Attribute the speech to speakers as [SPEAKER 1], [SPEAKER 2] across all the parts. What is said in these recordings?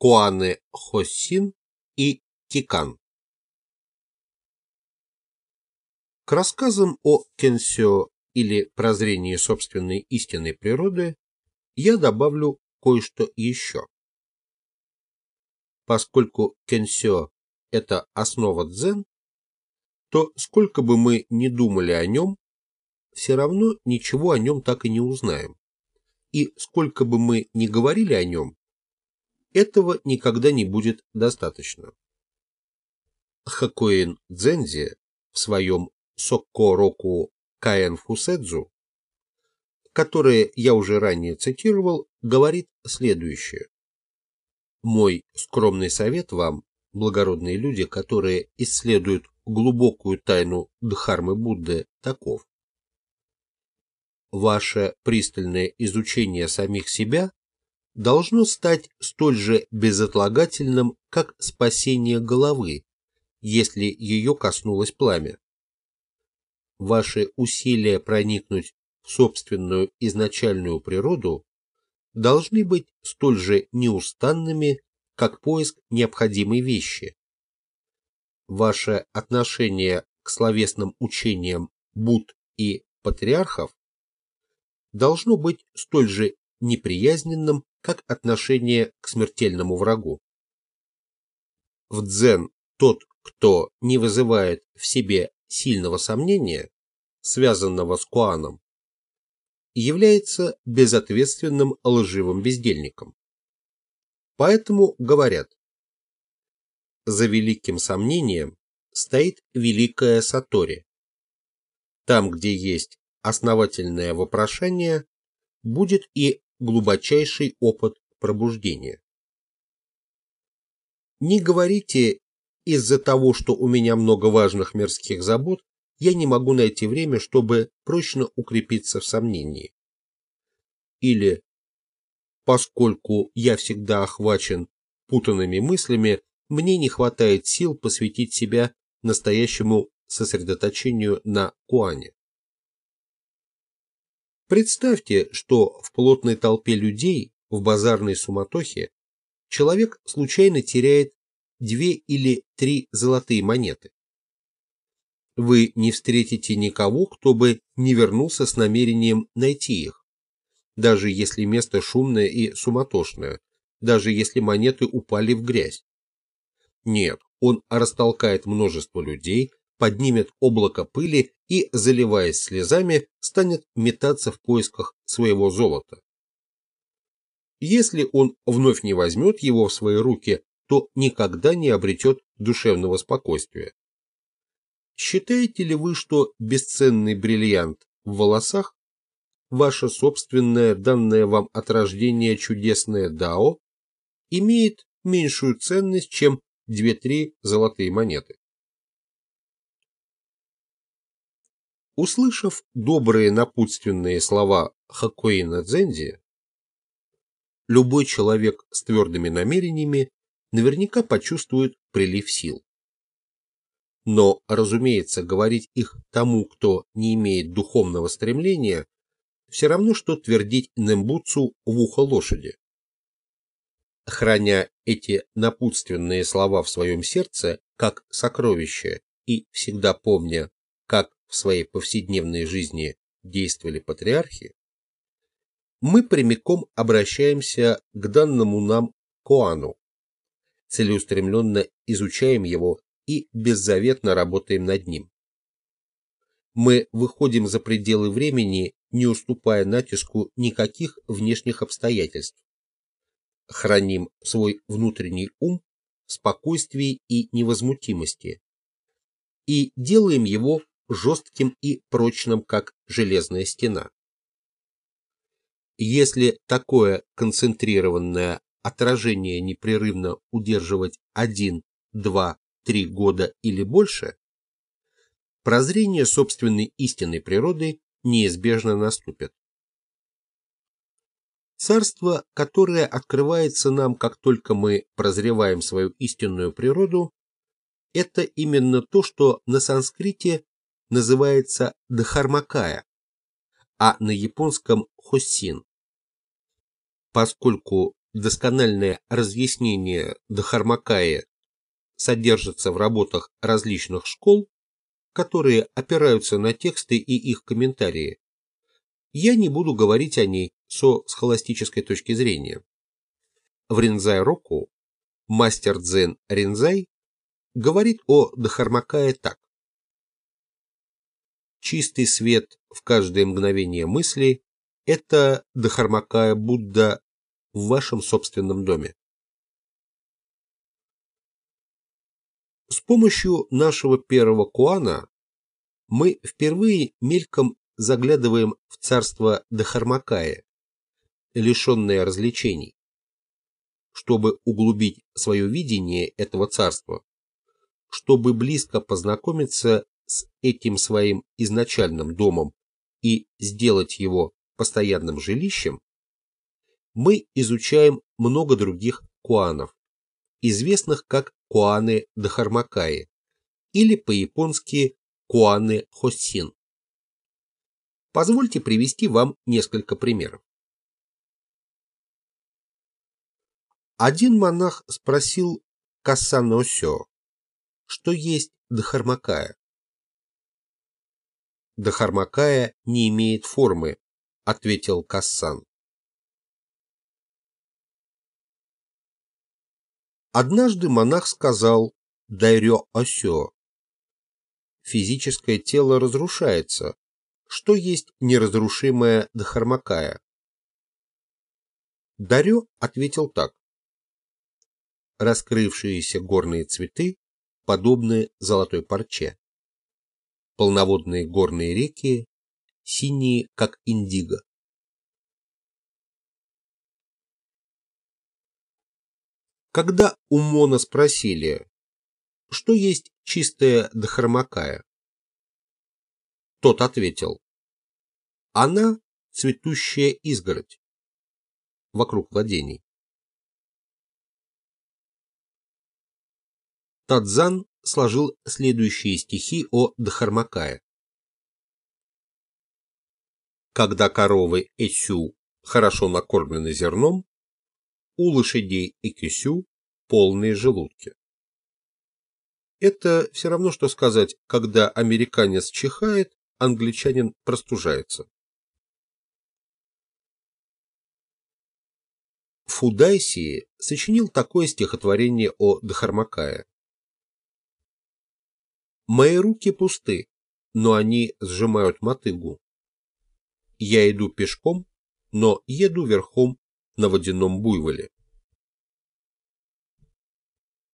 [SPEAKER 1] Куаны Хоссин и Тикан. К рассказам о Кенсё или прозрении собственной истинной природы я добавлю кое-что еще. Поскольку Кенсё – это основа дзен, то сколько бы мы ни думали о нем, все равно ничего о нем так и не узнаем. И сколько бы мы ни говорили о нем, этого никогда не будет достаточно. Хакоин Дзензи в своем Сокко-року Каэн Фуседзу, которое я уже ранее цитировал, говорит следующее. Мой скромный совет вам, благородные люди, которые исследуют глубокую тайну Дхармы Будды, таков. Ваше пристальное изучение самих себя должно стать столь же безотлагательным, как спасение головы, если ее коснулось пламя. Ваши усилия проникнуть в собственную изначальную природу должны быть столь же неустанными, как поиск необходимой вещи. Ваше отношение к словесным учениям Будд и патриархов должно быть столь же неприязненным, как отношение к смертельному врагу. В дзен тот, кто не вызывает в себе сильного сомнения, связанного с Куаном, является безответственным лживым бездельником. Поэтому говорят, за великим сомнением стоит великая Сатори. Там, где есть основательное вопрошение, будет и глубочайший опыт пробуждения. Не говорите из-за того, что у меня много важных мирских забот, я не могу найти время, чтобы прочно укрепиться в сомнении. Или, поскольку я всегда охвачен путанными мыслями, мне не хватает сил посвятить себя настоящему сосредоточению на Куане. Представьте, что в плотной толпе людей, в базарной суматохе, человек случайно теряет две или три золотые монеты. Вы не встретите никого, кто бы не вернулся с намерением найти их, даже если место шумное и суматошное, даже если монеты упали в грязь. Нет, он растолкает множество людей, поднимет облако пыли и, заливаясь слезами, станет метаться в поисках своего золота. Если он вновь не возьмет его в свои руки, то никогда не обретет душевного спокойствия. Считаете ли вы, что бесценный бриллиант в волосах, ваше собственное данное вам от рождения чудесное дао, имеет меньшую ценность, чем две-три золотые монеты? Услышав добрые напутственные слова Хакоина Дзензи, любой человек с твердыми намерениями наверняка почувствует прилив сил. Но, разумеется, говорить их тому, кто не имеет духовного стремления, все равно, что твердить Нембуцу в ухо лошади. Храня эти напутственные слова в своем сердце, как сокровище, и всегда помня, как в своей повседневной жизни действовали патриархи, мы прямиком обращаемся к данному нам Коану, целеустремленно изучаем его и беззаветно работаем над ним. Мы выходим за пределы времени, не уступая натиску никаких внешних обстоятельств. Храним свой внутренний ум в спокойствии и невозмутимости и делаем его жестким и прочным, как железная стена. Если такое концентрированное отражение непрерывно удерживать один, два, три года или больше, прозрение собственной истинной природы неизбежно наступит. Царство, которое открывается нам, как только мы прозреваем свою истинную природу, это именно то, что на санскрите называется Дхармакая, а на японском Хосин. Поскольку доскональное разъяснение Дахармакая содержится в работах различных школ, которые опираются на тексты и их комментарии, я не буду говорить о ней со схоластической точки зрения. В Ринзай Року мастер дзен Ринзай говорит о Дахармакае так. Чистый свет в каждое мгновение мысли – это Дахармакая Будда в вашем собственном доме. С помощью нашего первого куана мы впервые мельком заглядываем в царство Дахармакая, лишенное развлечений. Чтобы углубить свое видение этого царства, чтобы близко познакомиться с этим своим изначальным домом и сделать его постоянным жилищем, мы изучаем много других куанов, известных как куаны Дахармакаи или по-японски куаны Хосин. Позвольте привести вам несколько примеров. Один монах спросил Кассаносё, что есть Дахармакая. Дахармакая не имеет формы, ответил Кассан. Однажды монах сказал Дайрё Осё. Физическое тело разрушается. Что есть неразрушимое Дхармакая? Дарё ответил так. Раскрывшиеся горные цветы подобны золотой парче. Полноводные горные реки синие, как индиго. Когда у Мона спросили, что есть чистая Дхармакая, тот ответил, она цветущая изгородь вокруг владений. Тадзан сложил следующие стихи о Дхармакае. Когда коровы Эсю хорошо накормлены зерном, у лошадей и кисю полные желудки. Это все равно, что сказать, когда американец чихает, англичанин простужается. Фудайси сочинил такое стихотворение о Дхармакае. «Мои руки пусты, но они сжимают мотыгу. Я иду пешком, но еду верхом на водяном буйволе.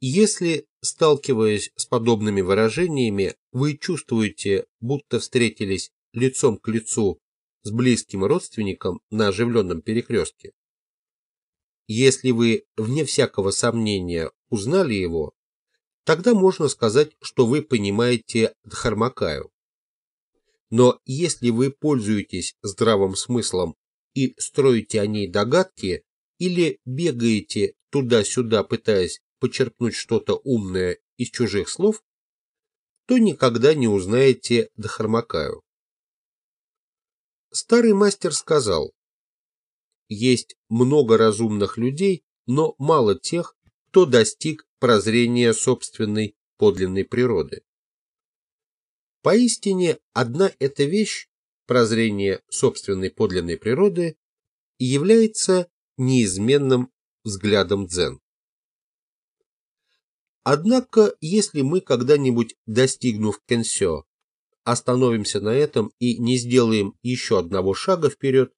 [SPEAKER 1] Если, сталкиваясь с подобными выражениями, вы чувствуете, будто встретились лицом к лицу с близким родственником на оживленном перекрестке, если вы, вне всякого сомнения, узнали его, тогда можно сказать, что вы понимаете Дхармакаю. Но если вы пользуетесь здравым смыслом и строите о ней догадки или бегаете туда-сюда, пытаясь почерпнуть что-то умное из чужих слов, то никогда не узнаете Дахармакаю. Старый мастер сказал, есть много разумных людей, но мало тех, кто достиг прозрения собственной подлинной природы. Поистине, одна эта вещь прозрение собственной подлинной природы является неизменным взглядом дзен. Однако, если мы когда-нибудь, достигнув кенсё, остановимся на этом и не сделаем еще одного шага вперед,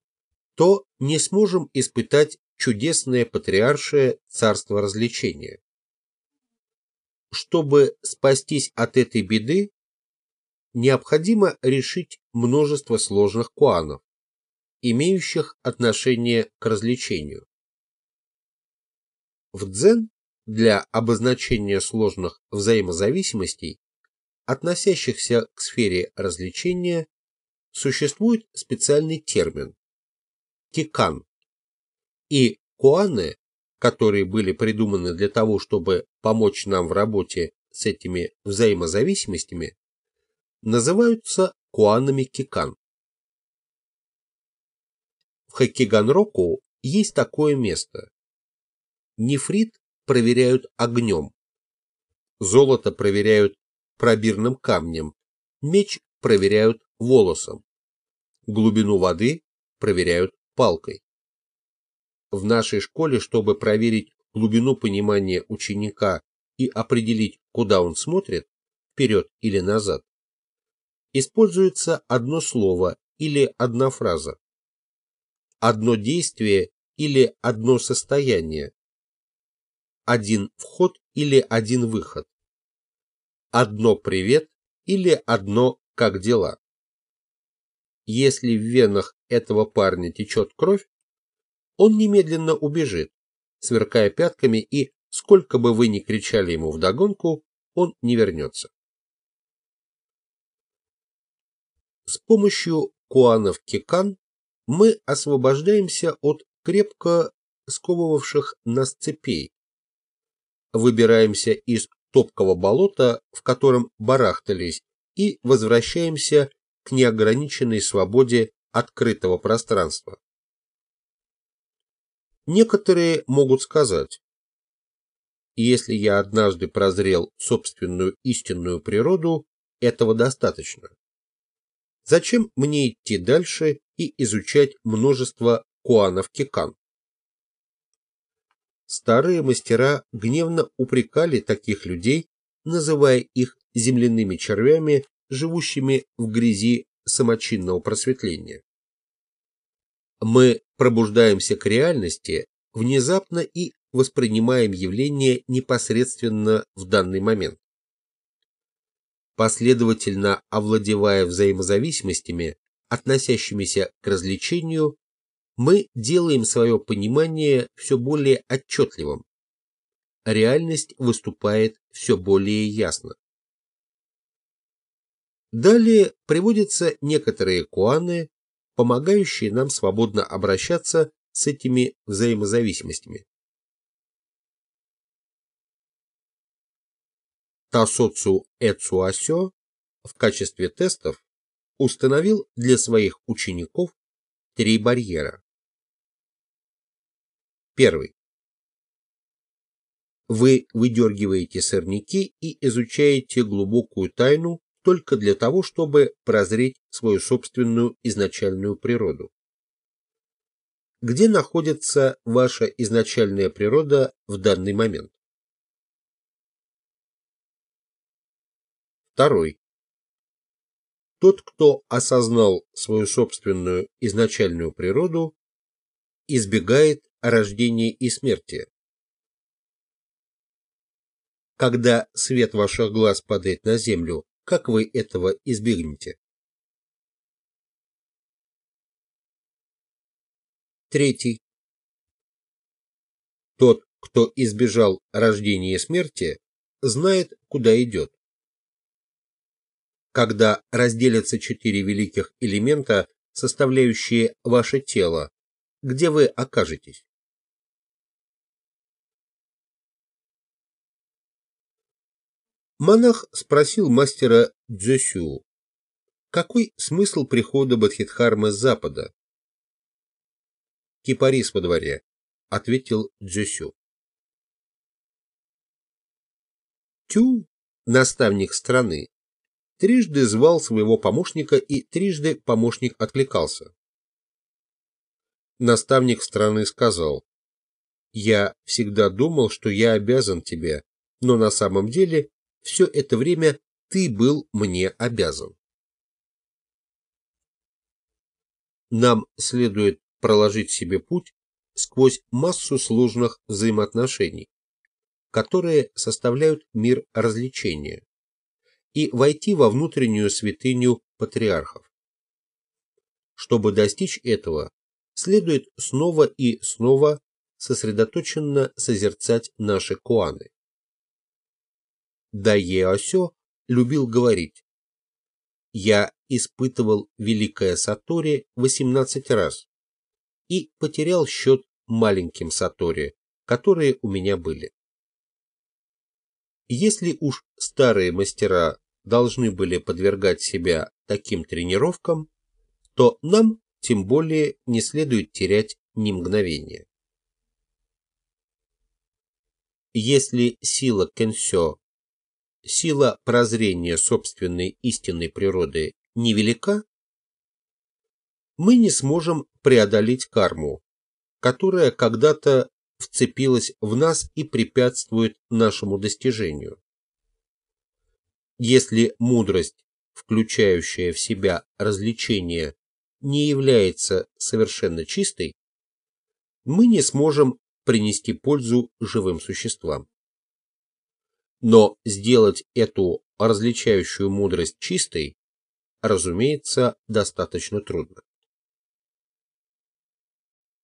[SPEAKER 1] то не сможем испытать чудесное патриаршее царство развлечения. Чтобы спастись от этой беды, необходимо решить множество сложных куанов, имеющих отношение к развлечению. В дзен для обозначения сложных взаимозависимостей, относящихся к сфере развлечения, существует специальный термин – кикан. И куаны, которые были придуманы для того, чтобы помочь нам в работе с этими взаимозависимостями, называются куанами Кикан. В Хакиганроку есть такое место, Нефрит проверяют огнем, золото проверяют пробирным камнем, меч проверяют волосом, глубину воды проверяют палкой. В нашей школе, чтобы проверить глубину понимания ученика и определить, куда он смотрит, вперед или назад, используется одно слово или одна фраза, одно действие или одно состояние, один вход или один выход, одно привет или одно как дела. Если в венах этого парня течет кровь, он немедленно убежит, сверкая пятками, и сколько бы вы ни кричали ему вдогонку, он не вернется. С помощью куанов кикан мы освобождаемся от крепко сковывавших нас цепей, выбираемся из топкого болота, в котором барахтались, и возвращаемся к неограниченной свободе открытого пространства. Некоторые могут сказать, если я однажды прозрел собственную истинную природу, этого достаточно. Зачем мне идти дальше и изучать множество куанов кикан? Старые мастера гневно упрекали таких людей, называя их земляными червями, живущими в грязи самочинного просветления. Мы пробуждаемся к реальности внезапно и воспринимаем явление непосредственно в данный момент. Последовательно овладевая взаимозависимостями, относящимися к развлечению, мы делаем свое понимание все более отчетливым. Реальность выступает все более ясно. Далее приводятся некоторые куаны, помогающие нам свободно обращаться с этими взаимозависимостями. Тасоцу Эцуасё в качестве тестов установил для своих учеников три барьера. Первый. Вы выдергиваете сорняки и изучаете глубокую тайну только для того, чтобы прозреть свою собственную изначальную природу. Где находится ваша изначальная природа в данный момент? Второй. Тот, кто осознал свою собственную изначальную природу, избегает рождения и смерти. Когда свет ваших глаз падает на землю, как вы этого избегнете? Третий. Тот, кто избежал рождения и смерти, знает, куда идет. Когда разделятся четыре великих элемента, составляющие ваше тело, где вы окажетесь? Монах спросил мастера Дзюсю, какой смысл прихода Бадхидхармы с запада? Кипарис во дворе, ответил Дзюсю. Тю, наставник страны, трижды звал своего помощника и трижды помощник откликался. Наставник страны сказал, «Я всегда думал, что я обязан тебе, но на самом деле все это время ты был мне обязан. Нам следует проложить себе путь сквозь массу сложных взаимоотношений, которые составляют мир развлечения, и войти во внутреннюю святыню патриархов. Чтобы достичь этого, следует снова и снова сосредоточенно созерцать наши куаны. Дайеосё любил говорить. Я испытывал великое Сатори 18 раз и потерял счет маленьким Сатори, которые у меня были. Если уж старые мастера должны были подвергать себя таким тренировкам, то нам тем более не следует терять ни мгновения. если сила кенсё, сила прозрения собственной истинной природы невелика, мы не сможем преодолеть карму, которая когда-то вцепилась в нас и препятствует нашему достижению. Если мудрость, включающая в себя развлечение, не является совершенно чистой, мы не сможем принести пользу живым существам. Но сделать эту различающую мудрость чистой, разумеется, достаточно трудно.